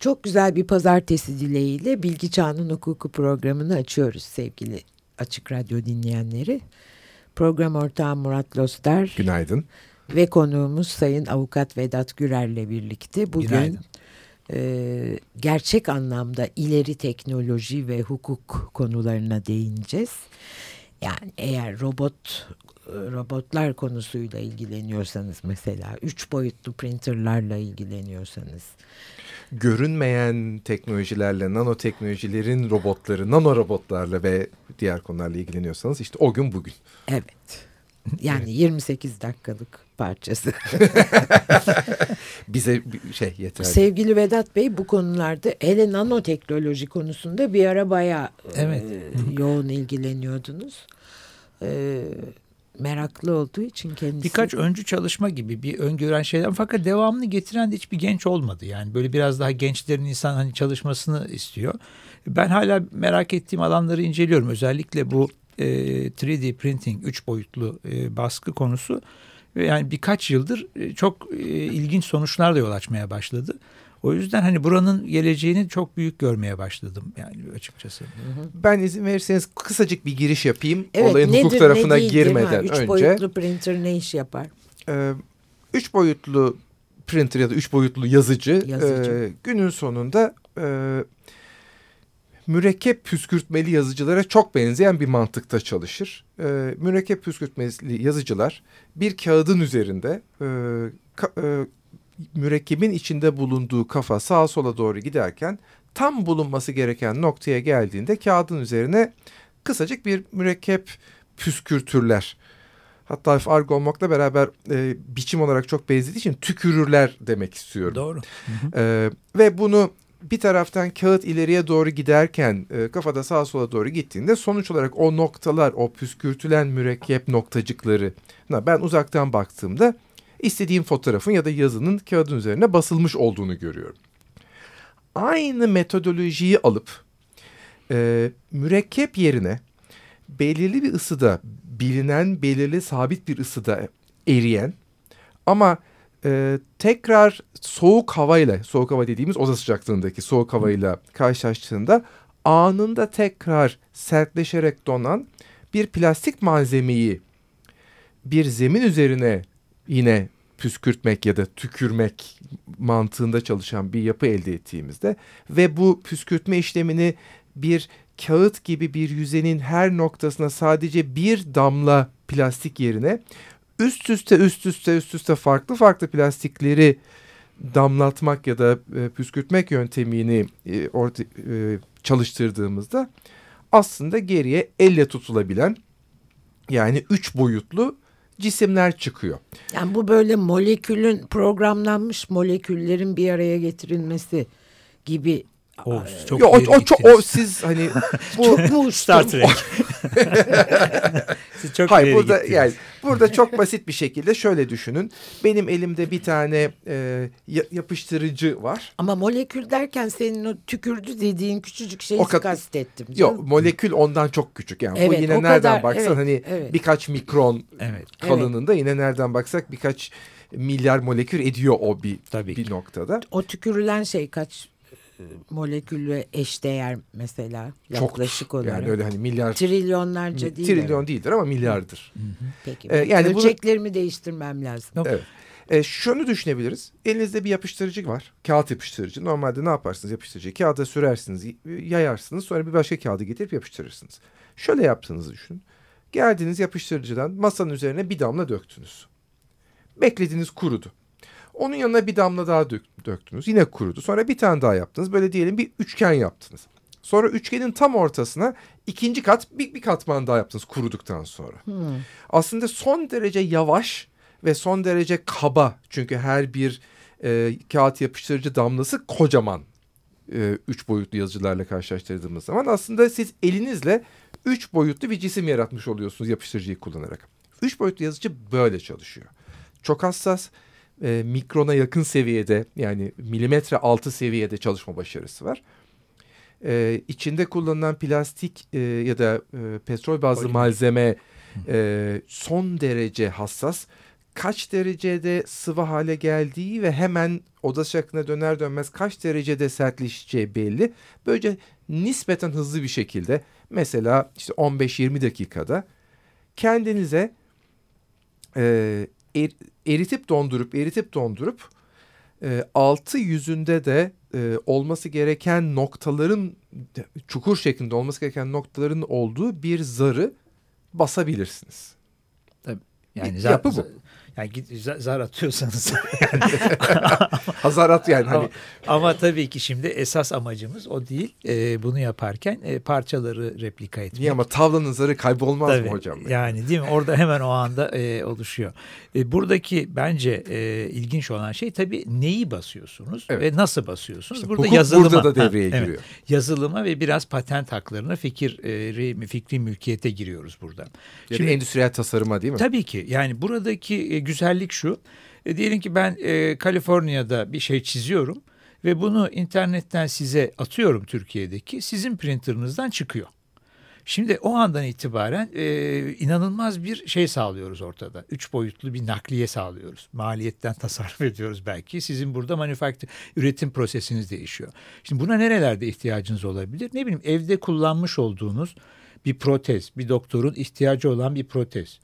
Çok güzel bir pazartesi dileğiyle Bilgi Çağının Hukuku programını açıyoruz sevgili Açık Radyo dinleyenleri. Program ortağım Murat Loster. Günaydın. Ve konuğumuz Sayın Avukat Vedat Gürer'le birlikte bugün e, gerçek anlamda ileri teknoloji ve hukuk konularına değineceğiz. Yani eğer robot robotlar konusuyla ilgileniyorsanız mesela üç boyutlu printerlarla ilgileniyorsanız görünmeyen teknolojilerle nanoteknolojilerin robotları nano robotlarla ve diğer konularla ilgileniyorsanız işte o gün bugün. Evet. Yani 28 dakikalık parçası. Bize şey yeterli. Sevgili Vedat Bey bu konularda hele nanoteknoloji konusunda bir ara bayağı evet. e, yoğun ilgileniyordunuz. E, meraklı olduğu için kendisi. Birkaç öncü çalışma gibi bir öngören şeyler fakat devamını getiren de hiçbir genç olmadı. Yani böyle biraz daha gençlerin insan hani çalışmasını istiyor. Ben hala merak ettiğim alanları inceliyorum. Özellikle bu e, 3D printing, üç boyutlu e, baskı konusu. Yani birkaç yıldır e, çok e, ilginç sonuçlar da yol açmaya başladı. O yüzden hani buranın geleceğini çok büyük görmeye başladım yani açıkçası. Ben izin verirseniz kısacık bir giriş yapayım. Evet, Olayın nedir, hukuk tarafına ne girmeden ha, üç önce. Üç boyutlu printer ne iş yapar? Ee, üç boyutlu printer ya da üç boyutlu yazıcı, yazıcı. E, günün sonunda e, mürekkep püskürtmeli yazıcılara çok benzeyen bir mantıkta çalışır. E, mürekkep püskürtmeli yazıcılar bir kağıdın üzerinde e, ka, e, mürekkebin içinde bulunduğu kafa sağa sola doğru giderken tam bulunması gereken noktaya geldiğinde kağıdın üzerine kısacık bir mürekkep püskürtürler. Hatta argo olmakla beraber e, biçim olarak çok benzediği için tükürürler demek istiyorum. Doğru. E, ve bunu bir taraftan kağıt ileriye doğru giderken e, kafada sağa sola doğru gittiğinde sonuç olarak o noktalar o püskürtülen mürekkep noktacıkları ben uzaktan baktığımda istediğim fotoğrafın ya da yazının kağıdın üzerine basılmış olduğunu görüyorum. Aynı metodolojiyi alıp e, mürekkep yerine belirli bir ısıda bilinen belirli sabit bir ısıda eriyen ama e, tekrar soğuk havayla soğuk hava dediğimiz oda sıcaklığındaki soğuk havayla karşılaştığında anında tekrar sertleşerek donan bir plastik malzemeyi bir zemin üzerine yine püskürtmek ya da tükürmek mantığında çalışan bir yapı elde ettiğimizde ve bu püskürtme işlemini bir kağıt gibi bir yüzenin her noktasına sadece bir damla plastik yerine üst üste üst üste üst üste farklı farklı plastikleri damlatmak ya da e, püskürtmek yöntemini e, e, çalıştırdığımızda aslında geriye elle tutulabilen yani üç boyutlu cisimler çıkıyor. Yani bu böyle molekülün programlanmış moleküllerin bir araya getirilmesi gibi Of, çok Yo, o, o, çok, o siz hani bu çok mu Star Trek. siz çok Hayır burada gittiniz. yani burada çok basit bir şekilde şöyle düşünün. Benim elimde bir tane e, yapıştırıcı var. Ama molekül derken senin o tükürdü dediğin küçücük şeyi o kastettim. Yok molekül ondan çok küçük yani. Evet, bu yine nereden kadar, baksan evet, hani evet. birkaç mikron evet. kalınlığında evet. yine nereden baksak birkaç milyar molekül ediyor o bir Tabii bir ki. noktada. O tükürülen şey kaç molekülle eşdeğer mesela yaklaşık Çok, olarak. Yani öyle hani milyar. Trilyonlarca değil. Trilyon yani. değildir ama milyardır. Hı hı. Peki. Ee, yani ölçeklerimi bunu, değiştirmem lazım. Evet. E, şunu düşünebiliriz. Elinizde bir yapıştırıcı var. Kağıt yapıştırıcı. Normalde ne yaparsınız yapıştırıcıyı? Kağıda sürersiniz, yayarsınız. Sonra bir başka kağıdı getirip yapıştırırsınız. Şöyle yaptığınızı düşünün. Geldiniz yapıştırıcıdan masanın üzerine bir damla döktünüz. Beklediniz kurudu. Onun yanına bir damla daha dök, döktünüz. Yine kurudu. Sonra bir tane daha yaptınız. Böyle diyelim bir üçgen yaptınız. Sonra üçgenin tam ortasına ikinci kat bir, bir katman daha yaptınız kuruduktan sonra. Hmm. Aslında son derece yavaş ve son derece kaba. Çünkü her bir e, kağıt yapıştırıcı damlası kocaman. E, üç boyutlu yazıcılarla karşılaştırdığımız zaman aslında siz elinizle üç boyutlu bir cisim yaratmış oluyorsunuz yapıştırıcıyı kullanarak. Üç boyutlu yazıcı böyle çalışıyor. Çok hassas e, mikrona yakın seviyede yani milimetre altı seviyede çalışma başarısı var. E, içinde kullanılan plastik e, ya da e, petrol bazlı Polimer. malzeme e, son derece hassas. kaç derecede sıvı hale geldiği ve hemen oda sıcaklığına döner dönmez kaç derecede sertleşeceği belli. Böylece nispeten hızlı bir şekilde mesela işte 15-20 dakikada kendinize e, er, eritip dondurup eritip dondurup e, altı yüzünde de e, olması gereken noktaların çukur şeklinde olması gereken noktaların olduğu bir zarı basabilirsiniz. Tabii. Yani Yapı bu. Yani git zar atıyorsanız. yani. Hazarat yani. Hani. Ama, ama tabii ki şimdi esas amacımız o değil. E, bunu yaparken e, parçaları replika etmek. Niye ama tavlanın zarı kaybolmaz tabii, mı hocam? Yani değil mi? Orada hemen o anda e, oluşuyor. E, buradaki bence e, ilginç olan şey tabii neyi basıyorsunuz evet. ve nasıl basıyorsunuz? İşte burada yazılıma. Burada da devreye ha, giriyor. Evet, yazılıma ve biraz patent haklarına fikir e, fikri mülkiyete giriyoruz burada. Yani Şimdi, endüstriyel tasarıma değil mi? Tabii ki. Yani buradaki e, güzellik şu. E, diyelim ki ben e, Kaliforniya'da bir şey çiziyorum ve bunu internetten size atıyorum Türkiye'deki. Sizin printerınızdan çıkıyor. Şimdi o andan itibaren e, inanılmaz bir şey sağlıyoruz ortada. Üç boyutlu bir nakliye sağlıyoruz. Maliyetten tasarruf ediyoruz belki. Sizin burada manufaktur üretim prosesiniz değişiyor. Şimdi buna nerelerde ihtiyacınız olabilir? Ne bileyim evde kullanmış olduğunuz bir protez, bir doktorun ihtiyacı olan bir protez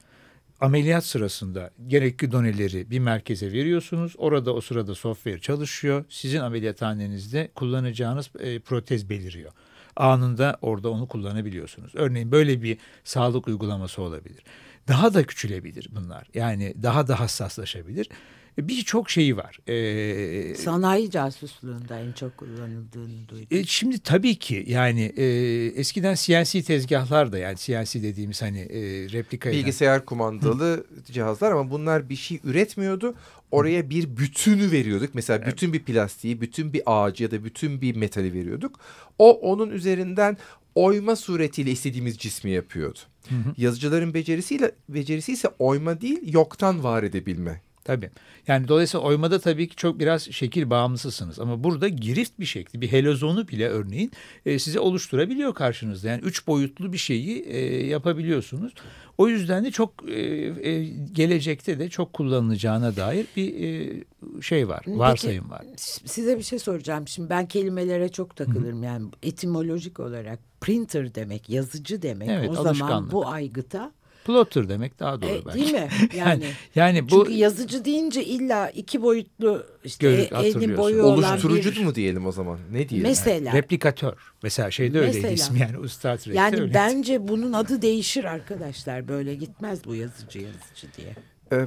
ameliyat sırasında gerekli doneleri bir merkeze veriyorsunuz. Orada o sırada software çalışıyor. Sizin ameliyathanenizde kullanacağınız e, protez beliriyor. Anında orada onu kullanabiliyorsunuz. Örneğin böyle bir sağlık uygulaması olabilir. Daha da küçülebilir bunlar. Yani daha da hassaslaşabilir birçok şeyi var. Ee, Sanayi casusluğunda en çok kullanıldığını duydum. E, şimdi tabii ki yani e, eskiden siyasi tezgahlar da yani siyasi dediğimiz hani e, replika Bilgisayar kumandalı Hı. cihazlar ama bunlar bir şey üretmiyordu. Oraya bir bütünü veriyorduk. Mesela evet. bütün bir plastiği, bütün bir ağacı ya da bütün bir metali veriyorduk. O onun üzerinden oyma suretiyle istediğimiz cismi yapıyordu. Hı hı. Yazıcıların becerisiyle becerisi ise oyma değil yoktan var edebilme. Tabii. Yani dolayısıyla oymada tabii ki çok biraz şekil bağımlısısınız. Ama burada girift bir şekli, bir helozonu bile örneğin e, size oluşturabiliyor karşınızda. Yani üç boyutlu bir şeyi e, yapabiliyorsunuz. O yüzden de çok e, e, gelecekte de çok kullanılacağına dair bir e, şey var, varsayım var. Size bir şey soracağım. Şimdi ben kelimelere çok takılırım. Hı -hı. Yani etimolojik olarak printer demek, yazıcı demek. Evet, o zaman bu aygıta Plotter demek daha doğru e, belki. Değil mi? Yani, yani, bu çünkü yazıcı deyince illa iki boyutlu işte elin boyu olan oluşturucu bir... mu diyelim o zaman? Ne diyelim? Mesela replikatör. Mesela şeyde öyle mesela, ismi yani Rektör. Yani öyle bence bunun adı değişir arkadaşlar. Böyle gitmez bu yazıcı yazıcı diye. Ee,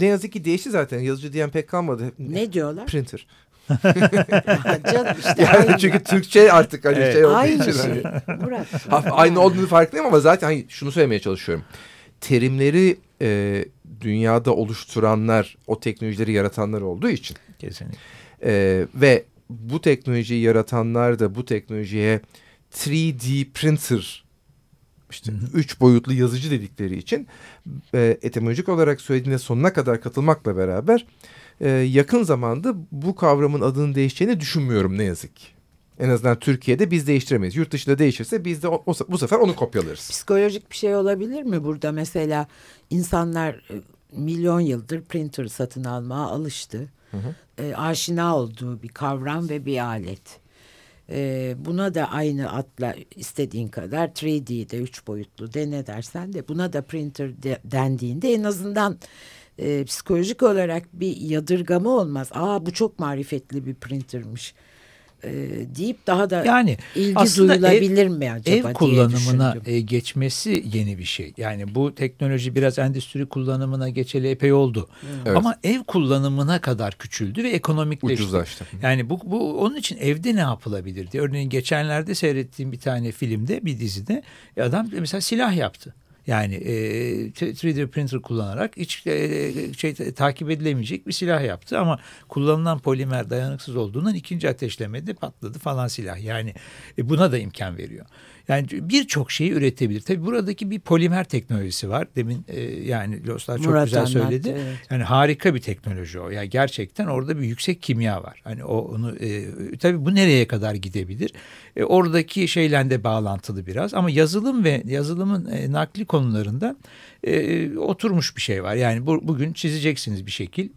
ne yazık ki değişti zaten. Yazıcı diyen pek kalmadı. Ne diyorlar? Printer. Canım işte yani aynı. çünkü Türkçe artık hani evet. şey olduğu aynı için. Şey. Murat. aynı olduğunu farkındayım ama zaten hani şunu söylemeye çalışıyorum. Terimleri e, dünyada oluşturanlar, o teknolojileri yaratanlar olduğu için. Kesinlikle. E, ve bu teknolojiyi yaratanlar da bu teknolojiye 3D printer işte üç boyutlu yazıcı dedikleri için e, etimolojik olarak söylediğine sonuna kadar katılmakla beraber e, yakın zamanda bu kavramın adının değişeceğini düşünmüyorum ne yazık ki. En azından Türkiye'de biz değiştiremeyiz. Yurt dışında değişirse biz de o, o, bu sefer onu kopyalarız. Psikolojik bir şey olabilir mi burada? Mesela insanlar e, milyon yıldır printer satın almaya alıştı. Hı hı. E, aşina olduğu bir kavram ve bir alet. E, buna da aynı adla istediğin kadar 3D'de üç boyutlu de ne dersen de buna da printer de, dendiğinde en azından e, psikolojik olarak bir yadırgama olmaz. Aa bu çok marifetli bir printermiş e, deyip daha da yani ilgi duyulabilir ev, mi acaba ev kullanımına e, geçmesi yeni bir şey. Yani bu teknoloji biraz endüstri kullanımına geçeli epey oldu. Evet. Ama ev kullanımına kadar küçüldü ve ekonomikleşti. Ucuzlaştı. Yani bu, bu onun için evde ne yapılabilirdi? Örneğin geçenlerde seyrettiğim bir tane filmde bir dizide adam mesela silah yaptı. Yani e, 3D printer kullanarak hiç e, şey takip edilemeyecek bir silah yaptı ama kullanılan polimer dayanıksız olduğundan ikinci ateşlemede patladı falan silah. Yani e, buna da imkan veriyor. Yani birçok şeyi üretebilir. Tabii buradaki bir polimer teknolojisi var. Demin e, yani Loslar çok Murat güzel anlattı, söyledi. evet. Yani harika bir teknoloji o. Yani gerçekten orada bir yüksek kimya var. Hani o onu e, tabii bu nereye kadar gidebilir? E, oradaki şeyle de bağlantılı biraz ama yazılım ve yazılımın e, nakli konularında e, oturmuş bir şey var. Yani bu, bugün çizeceksiniz bir şekil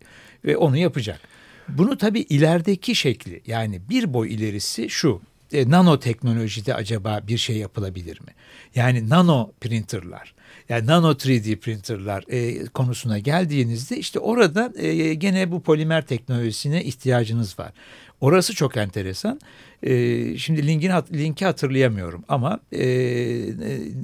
ve onu yapacak. Bunu tabii ilerideki şekli yani bir boy ilerisi şu. E, nanoteknolojide acaba bir şey yapılabilir mi? Yani nano printerlar, yani nano 3D printerlar e, konusuna geldiğinizde işte orada e, gene bu polimer teknolojisine ihtiyacınız var. Orası çok enteresan. E, şimdi linkin linki hatırlayamıyorum ama e, e,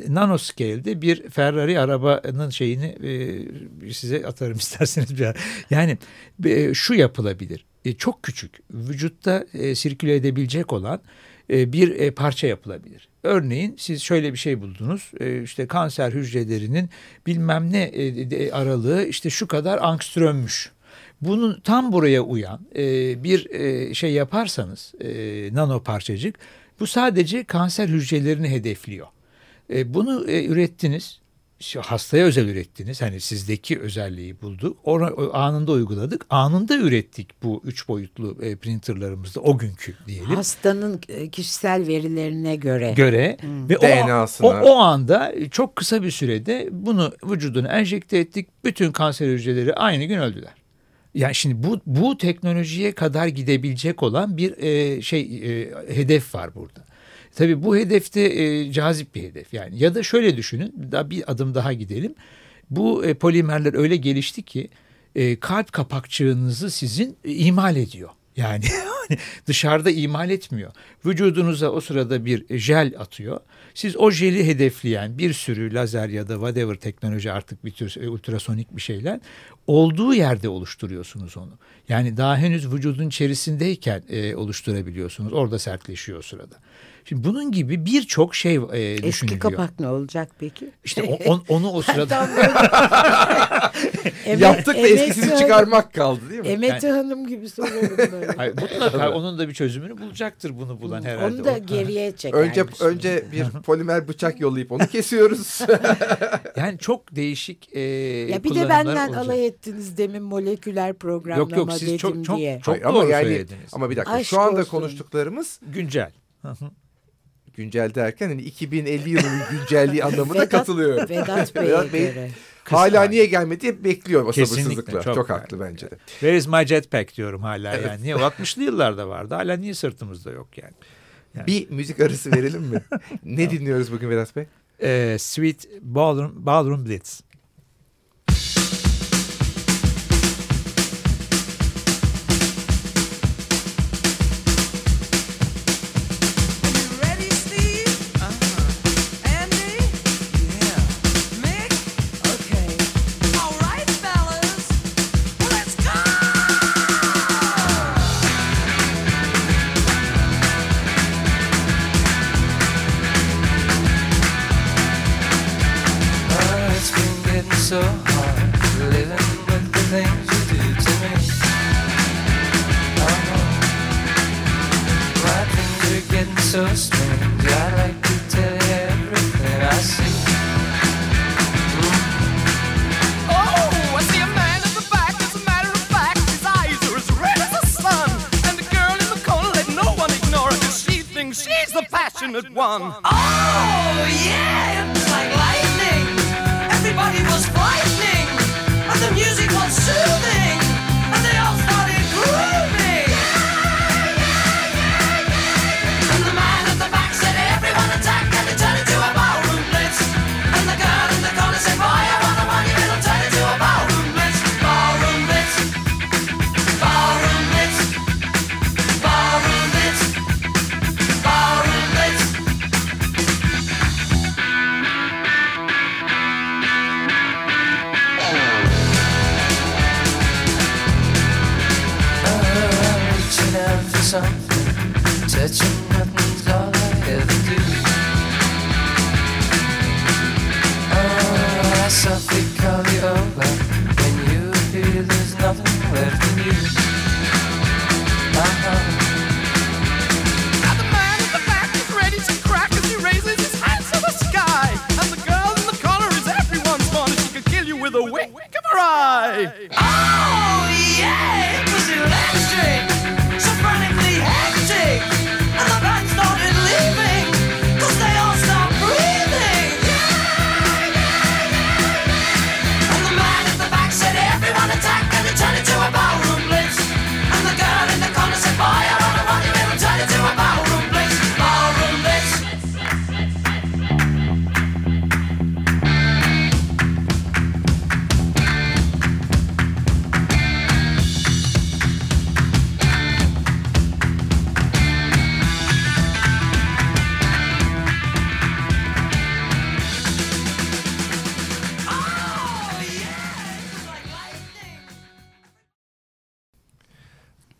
nanoscale'de bir Ferrari arabanın şeyini e, size atarım isterseniz bir. Yani e, şu yapılabilir. E, çok küçük vücutta e, sirküle edebilecek olan bir e, parça yapılabilir. Örneğin siz şöyle bir şey buldunuz. E, işte kanser hücrelerinin bilmem ne e, aralığı işte şu kadar angströmmüş. Bunun tam buraya uyan e, bir e, şey yaparsanız e, nano parçacık bu sadece kanser hücrelerini hedefliyor. E, bunu e, hastaya özel ürettiniz. Hani sizdeki özelliği bulduk. Ona, anında uyguladık. Anında ürettik bu üç boyutlu e, printerlarımızda o günkü diyelim. Hastanın e, kişisel verilerine göre. Göre. Hmm. Ve o, o, o anda çok kısa bir sürede bunu vücuduna enjekte ettik. Bütün kanser hücreleri aynı gün öldüler. Yani şimdi bu bu teknolojiye kadar gidebilecek olan bir e, şey e, hedef var burada. Tabii bu hedefte e, cazip bir hedef. Yani ya da şöyle düşünün, daha bir adım daha gidelim. Bu e, polimerler öyle gelişti ki e, kalp kapakçığınızı sizin e, imal ediyor. Yani dışarıda imal etmiyor. Vücudunuza o sırada bir jel atıyor. Siz o jeli hedefleyen bir sürü lazer ya da whatever teknoloji artık bir tür e, ultrasonik bir şeyler olduğu yerde oluşturuyorsunuz onu. Yani daha henüz vücudun içerisindeyken e, oluşturabiliyorsunuz. Orada sertleşiyor o sırada. Şimdi bunun gibi birçok şey e, düşünülüyor. Eski kapak ne olacak peki? İşte o, on, onu o sırada... Yaptık da eskisini çıkarmak kaldı değil mi? Emeti yani... Hanım gibi soruyorum böyle. Hayır, mutlaka onun da bir çözümünü bulacaktır bunu bulan herhalde. Onu da geriye çeker. Önce, önce bir polimer bıçak yollayıp onu kesiyoruz. yani çok değişik e, Ya bir de benden olacak. alay ettiniz demin moleküler programlama yok, yok, siz dedim çok, çok, diye. Çok, çok doğru ama yani, söylediniz. Ama bir dakika Aşk şu anda olsun. konuştuklarımız güncel güncel derken hani 2050 yılının güncelliği anlamına Vedat, katılıyorum. Vedat Bey'e Vedat Bey, göre. Hala niye gelmedi diye bekliyor o sabırsızlıkla. Çok, çok haklı bence de. Where is my jetpack diyorum hala evet. yani. Niye? 60'lı yıllarda vardı. Hala niye sırtımızda yok yani? yani. Bir müzik arası verelim mi? ne dinliyoruz bugün Vedat Bey? Ee, Sweet Ballroom, Ballroom Blitz. One.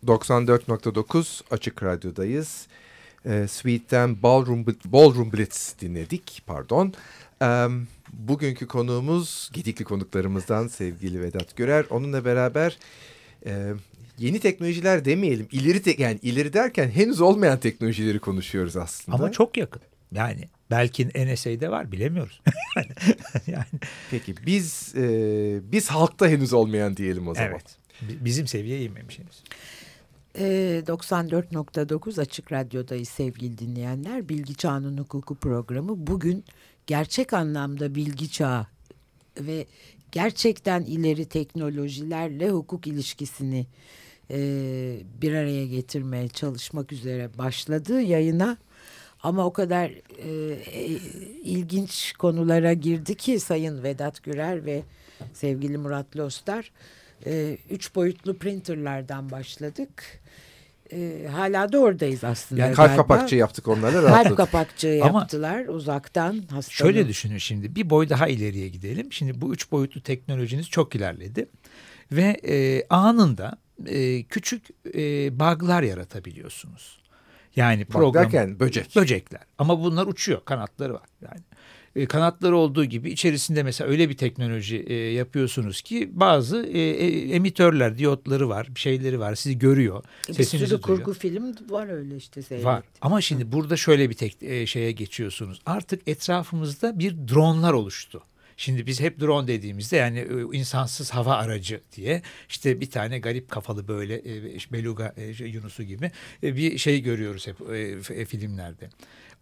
94.9 Açık Radyo'dayız. Ee, Sweet'ten Ballroom, Ballroom Blitz dinledik. Pardon. Ee, bugünkü konuğumuz Gedikli konuklarımızdan sevgili Vedat Görer. Onunla beraber e, yeni teknolojiler demeyelim. İleri te- yani ileri derken henüz olmayan teknolojileri konuşuyoruz aslında. Ama çok yakın. Yani belki NSA'de var bilemiyoruz. yani Peki biz e, biz halkta henüz olmayan diyelim o zaman. evet. Bi- Bizim seviyeye inmemiş henüz. Ee, 94.9 Açık Radyo'dayız sevgili dinleyenler. Bilgi Çağının Hukuku programı bugün gerçek anlamda bilgi çağı ve gerçekten ileri teknolojilerle hukuk ilişkisini e, bir araya getirmeye çalışmak üzere başladı yayına. Ama o kadar e, ilginç konulara girdi ki Sayın Vedat Gürer ve sevgili Murat Lostar. E, üç boyutlu printerlardan başladık. E, hala da oradayız aslında. Yani kalp kapakçı yaptık onlarla Kalp rahatladık. kapakçığı Ama- yaptılar uzaktan hastanın. Şöyle düşünün şimdi bir boy daha ileriye gidelim. Şimdi bu üç boyutlu teknolojiniz çok ilerledi. Ve e, anında e, küçük e, bug'lar yaratabiliyorsunuz. Yani Bak program derken böcek. böcekler ama bunlar uçuyor kanatları var yani. E, kanatları olduğu gibi içerisinde mesela öyle bir teknoloji e, yapıyorsunuz ki bazı e, e, emitörler, diyotları var, bir şeyleri var, sizi görüyor. bir sesinizi sürü duyuyor. kurgu film var öyle işte seyret. Var. Ama şimdi burada şöyle bir tek e, şeye geçiyorsunuz. Artık etrafımızda bir dronlar oluştu. Şimdi biz hep drone dediğimizde yani e, insansız hava aracı diye işte bir tane garip kafalı böyle e, beluga e, yunusu gibi e, bir şey görüyoruz hep e, e, filmlerde.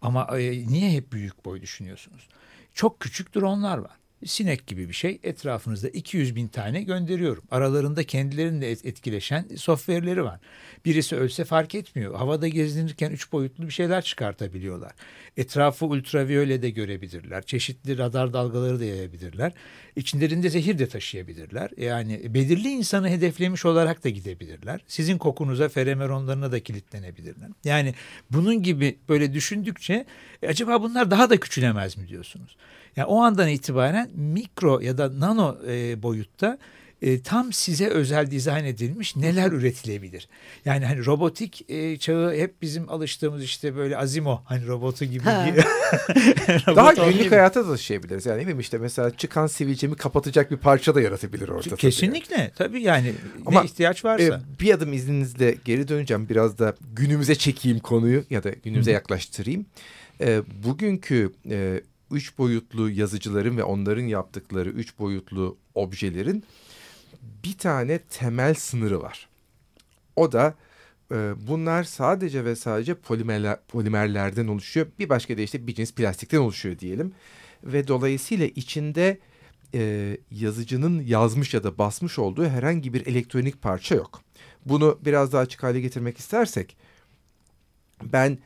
Ama e, niye hep büyük boy düşünüyorsunuz? Çok küçük dronlar var. Sinek gibi bir şey etrafınızda 200 bin tane gönderiyorum. Aralarında kendilerinde et- etkileşen software'leri var. Birisi ölse fark etmiyor. Havada gezinirken üç boyutlu bir şeyler çıkartabiliyorlar. Etrafı ultraviyole de görebilirler. Çeşitli radar dalgaları da yayabilirler. İçlerinde zehir de taşıyabilirler. Yani belirli insanı hedeflemiş olarak da gidebilirler. Sizin kokunuza, feromonlarına da kilitlenebilirler. Yani bunun gibi böyle düşündükçe e, acaba bunlar daha da küçülemez mi diyorsunuz? Yani o andan itibaren mikro ya da nano e, boyutta e, tam size özel dizayn edilmiş neler üretilebilir? Yani hani robotik e, çağı hep bizim alıştığımız işte böyle Azimo hani robotu gibi Ha. bir Daha robot günlük gibi. hayata da taşıyabiliriz. Yani ne bileyim işte mesela çıkan sivilcemi kapatacak bir parça da yaratabilir orada. tabii. Kesinlikle tabii yani Ama, ne ihtiyaç varsa. Ee, bir adım izninizle geri döneceğim. Biraz da günümüze çekeyim konuyu ya da günümüze yaklaştırayım. Ee, bugünkü e, üç boyutlu yazıcıların ve onların yaptıkları üç boyutlu objelerin bir tane temel sınırı var. O da e, bunlar sadece ve sadece polimerler, polimerlerden oluşuyor. Bir başka deyişle bir cins plastikten oluşuyor diyelim. Ve dolayısıyla içinde e, yazıcının yazmış ya da basmış olduğu herhangi bir elektronik parça yok. Bunu biraz daha açık hale getirmek istersek ben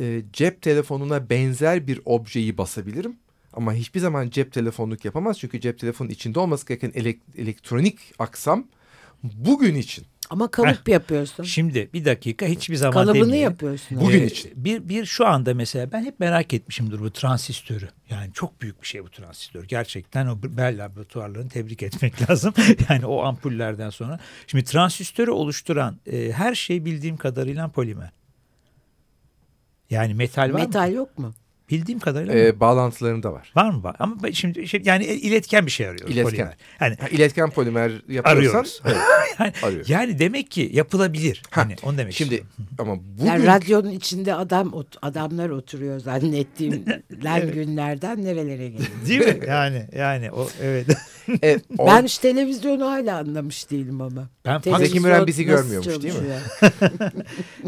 e, cep telefonuna benzer bir objeyi basabilirim. Ama hiçbir zaman cep telefonluk yapamaz. Çünkü cep telefonun içinde olması gereken elek- elektronik aksam bugün için. Ama kalıp yapıyorsun. Şimdi bir dakika hiçbir zaman Kalıbını demeyelim. yapıyorsun. Bugün Ee, için. Bir, bir şu anda mesela ben hep merak etmişimdir bu transistörü. Yani çok büyük bir şey bu transistör. Gerçekten o Bell laboratuvarlarını tebrik etmek lazım. yani o ampullerden sonra. Şimdi transistörü oluşturan e, her şey bildiğim kadarıyla polimer. Yani metal var mı? Metal yok mu? Bildiğim kadarıyla mı? E, bağlantılarında var. var mı? Var. Ama şimdi şey, yani iletken bir şey arıyoruz. İletken. Polimer. Yani Ha, iletken polimer yapıyorsan arıyoruz. evet, yani, arıyoruz. yani demek ki yapılabilir. Ha, Hani onu demek Şimdi istiyorum. ama bugün Yani radyonun içinde adam adamlar oturuyor zannettiğimler günlerden nerelere geliyor. Değil mi? Yani yani o evet. e, o- Ben şu televizyonu hala anlamış değilim ama. Ben fax, Televizyon Zeki Müren bizi görmüyormuş, değil mi?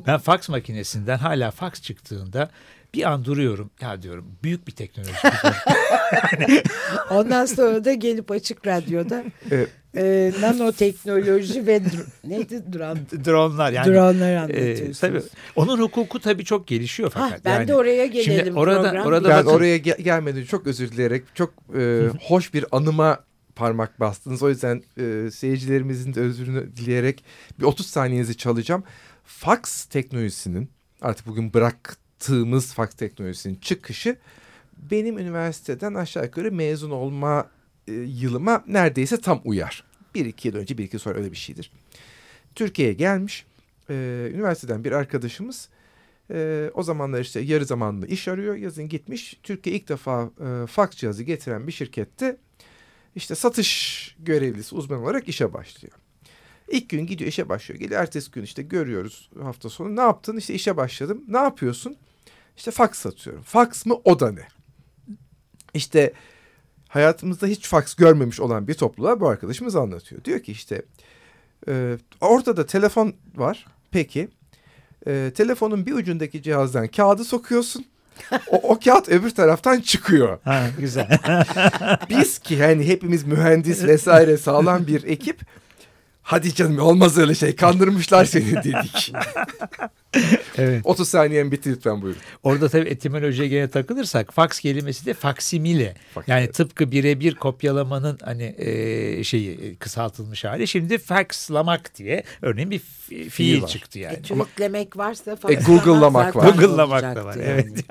ben fax makinesinden hala fax çıktığında bir an duruyorum. Ya diyorum büyük bir teknoloji. Ondan sonra da gelip açık radyoda e, e, nanoteknoloji ve dr- neydi drone, Dronlar yani. dronelar e, anlatıyorsunuz. tabii onun hukuku tabii çok gelişiyor Hah, fakat. ben yani, de oraya gelelim. Şimdi orada program orada ben bakın, oraya ge- gelmeden çok özür dileyerek çok e, hoş bir anıma parmak bastınız. O yüzden e, seyircilerimizin de özrünü dileyerek bir 30 saniyenizi çalacağım. Fax teknolojisinin artık bugün bıraktığımız fax teknolojisinin çıkışı benim üniversiteden aşağı yukarı mezun olma e, yılıma neredeyse tam uyar. Bir iki yıl önce bir iki sonra öyle bir şeydir. Türkiye'ye gelmiş e, üniversiteden bir arkadaşımız e, o zamanlar işte yarı zamanlı iş arıyor. Yazın gitmiş. Türkiye ilk defa e, fax cihazı getiren bir şirkette işte satış görevlisi uzman olarak işe başlıyor. İlk gün gidiyor işe başlıyor. Geliyor ertesi gün işte görüyoruz hafta sonu. Ne yaptın? İşte işe başladım. Ne yapıyorsun? İşte fax satıyorum. Fax mı o da ne? İşte hayatımızda hiç fax görmemiş olan bir topluluğa bu arkadaşımız anlatıyor. Diyor ki işte e, ortada telefon var. Peki e, telefonun bir ucundaki cihazdan kağıdı sokuyorsun. O, o kağıt öbür taraftan çıkıyor. Ha, güzel. Biz ki hani hepimiz mühendis vesaire sağlam bir ekip. Hadi canım olmaz öyle şey kandırmışlar seni dedik. evet. 30 saniyen bitti lütfen buyurun. Orada tabii etimolojiye gene takılırsak fax kelimesi de faksimile. Fax, yani evet. tıpkı birebir kopyalamanın hani e, şeyi e, kısaltılmış hali. Şimdi faxlamak diye örneğin bir fi- fiil var. çıktı yani. E, tweetlemek varsa E, faxlamak Google'lamak zaten var. Google'lamak da var. olacaktı Evet. yani.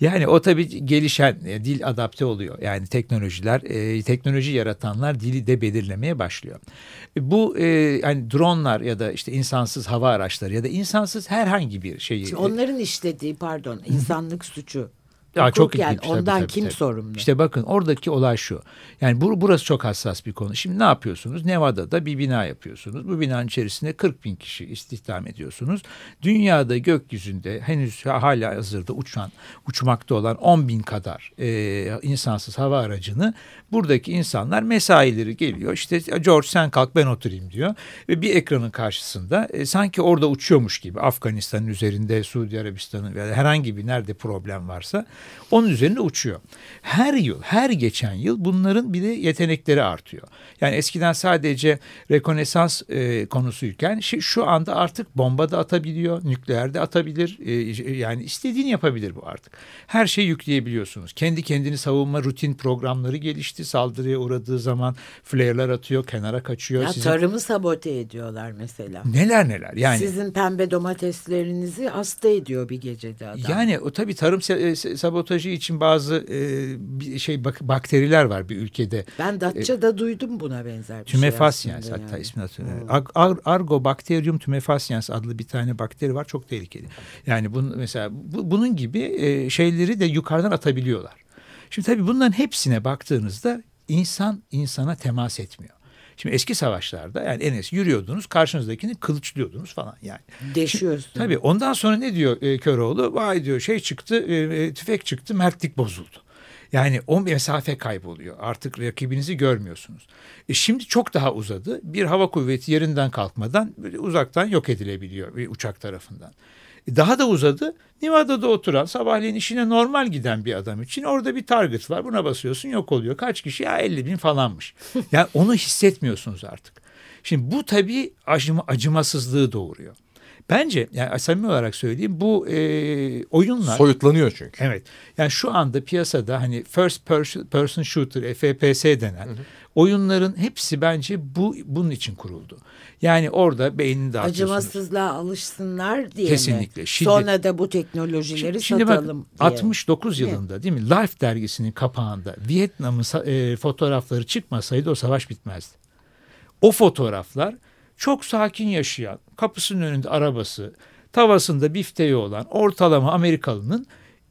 Yani o tabii gelişen e, dil adapte oluyor. Yani teknolojiler, e, teknoloji yaratanlar dili de belirlemeye başlıyor. E, Bu e, yani dronlar ya da işte insansız hava araçları ya da insansız herhangi bir şeyi. Şimdi onların işlediği pardon insanlık suçu. Ya Hukuk çok yani ilginç tabii, ondan tabii, kim tabii. sorumlu? İşte bakın oradaki olay şu. Yani bu, burası çok hassas bir konu. Şimdi ne yapıyorsunuz? Nevada'da bir bina yapıyorsunuz. Bu binanın içerisinde 40 bin kişi istihdam ediyorsunuz. Dünyada gökyüzünde henüz hala hazırda uçan, uçmakta olan 10 bin kadar e, insansız hava aracını buradaki insanlar mesaileri geliyor. İşte George sen kalk ben oturayım diyor. Ve bir ekranın karşısında e, sanki orada uçuyormuş gibi Afganistan'ın üzerinde, Suudi Arabistan'ın veya herhangi bir nerede problem varsa onun üzerinde uçuyor. Her yıl, her geçen yıl bunların bir de yetenekleri artıyor. Yani eskiden sadece rekonesans e, konusuyken şu, anda artık bomba da atabiliyor, nükleer de atabilir. E, yani istediğini yapabilir bu artık. Her şeyi yükleyebiliyorsunuz. Kendi kendini savunma rutin programları gelişti. Saldırıya uğradığı zaman flare'lar atıyor, kenara kaçıyor. Ya Sizin- tarımı sabote ediyorlar mesela. Neler neler yani. Sizin pembe domateslerinizi hasta ediyor bir gecede adam. Yani o tabii tarım e, sabotajı için bazı e, şey bak- bakteriler var bir ülkede. ben Datça'da duydum buna benzer bir Tümefasyens şey aslında hatta yani. ismini hatırlıyorum. Ag- Ar- Argobacterium tümefasyens adlı bir tane bakteri var çok tehlikeli. Yani bunun mesela bu- bunun gibi e, şeyleri de yukarıdan atabiliyorlar. Şimdi tabii bunların hepsine baktığınızda insan insana temas etmiyor. Şimdi eski savaşlarda yani en eski yürüyordunuz karşınızdakini kılıçlıyordunuz falan yani. Deşiyorsun. Tabii ondan sonra ne diyor e, Köroğlu? Vay diyor şey çıktı e, e, tüfek çıktı mertlik bozuldu. Yani o mesafe kayboluyor. Artık rakibinizi görmüyorsunuz. E şimdi çok daha uzadı. Bir hava kuvveti yerinden kalkmadan böyle uzaktan yok edilebiliyor bir uçak tarafından. E daha da uzadı. Nevada'da oturan sabahleyin işine normal giden bir adam için orada bir target var. Buna basıyorsun yok oluyor. Kaç kişi? Ya 50 bin falanmış. yani onu hissetmiyorsunuz artık. Şimdi bu tabii acıma, acımasızlığı doğuruyor. Bence yani samimi olarak söyleyeyim bu e, oyunlar Soyutlanıyor çünkü. Evet. Yani şu anda piyasada hani first person, shooter FPS denen oyunların hepsi bence bu bunun için kuruldu. Yani orada beynini dağıtıyorsunuz. Acımasızlığa alışsınlar diye Kesinlikle. mi? Şiddet- Sonra da bu teknolojileri Şimdi bak satalım diye. 69 yılında değil mi? Life dergisinin kapağında Vietnam'ın e, fotoğrafları çıkmasaydı o savaş bitmezdi. O fotoğraflar çok sakin yaşayan, kapısının önünde arabası, tavasında bifteği olan ortalama Amerikalının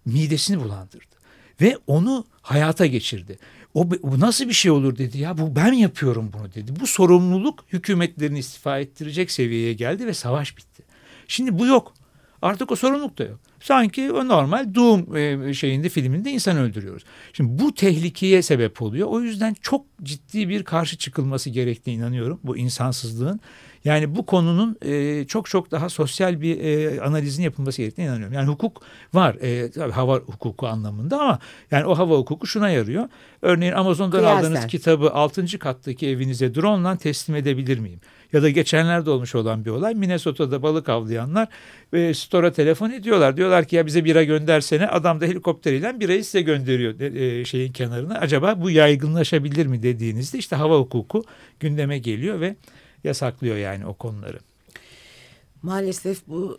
midesini bulandırdı. Ve onu hayata geçirdi. O bu nasıl bir şey olur dedi ya bu ben yapıyorum bunu dedi. Bu sorumluluk hükümetlerini istifa ettirecek seviyeye geldi ve savaş bitti. Şimdi bu yok. Artık o sorumluluk da yok. Sanki o normal Doom e, şeyinde filminde insan öldürüyoruz. Şimdi bu tehlikeye sebep oluyor. O yüzden çok ciddi bir karşı çıkılması gerektiğine inanıyorum bu insansızlığın. Yani bu konunun e, çok çok daha sosyal bir e, analizin yapılması gerektiğine inanıyorum. Yani hukuk var e, tabii hava hukuku anlamında ama yani o hava hukuku şuna yarıyor. Örneğin Amazon'dan Kıyasen. aldığınız kitabı 6. kattaki evinize drone ile teslim edebilir miyim? Ya da geçenlerde olmuş olan bir olay Minnesota'da balık avlayanlar e, store'a telefon ediyorlar. Diyorlar ki ya bize bira göndersene adam da helikopteriyle birayı size gönderiyor e, şeyin kenarına. Acaba bu yaygınlaşabilir mi dediğinizde işte hava hukuku gündeme geliyor ve yasaklıyor yani o konuları. Maalesef bu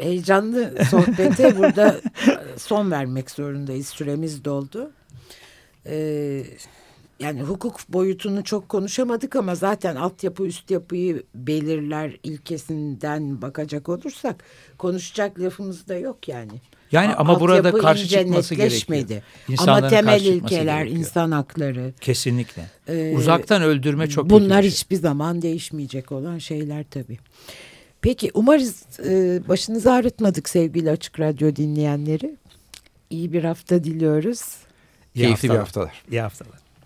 heyecanlı sohbete burada son vermek zorundayız. Süremiz doldu. Ee, yani hukuk boyutunu çok konuşamadık ama zaten altyapı üst yapıyı belirler ilkesinden bakacak olursak konuşacak lafımız da yok yani. Yani ama burada karşı çıkması gerekiyor. Ama İnsanların temel karşı çıkması ilkeler, gerekiyor. insan hakları Kesinlikle. Ee, Uzaktan öldürme çok kötü bunlar bir şey. hiçbir zaman değişmeyecek olan şeyler tabii. Peki umarız e, başınızı ağrıtmadık sevgili Açık Radyo dinleyenleri. İyi bir hafta diliyoruz. İyi Keyifli bir haftalar. haftalar. İyi haftalar.